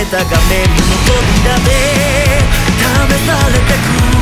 れた画面の扉で試されてく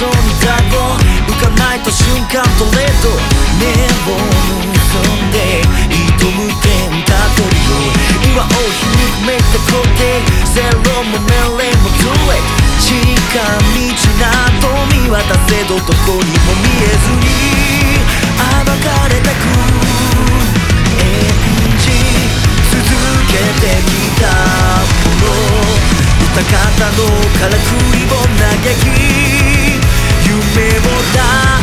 像にだを浮かないと瞬間トレード目を望んで挑む点たどりを今をひぬくめたこ定ゼロも命令もどれ近道など見渡せどどこにも見えずに暴かれたく演じ続けてきたもの。歌方のからくりを嘆き down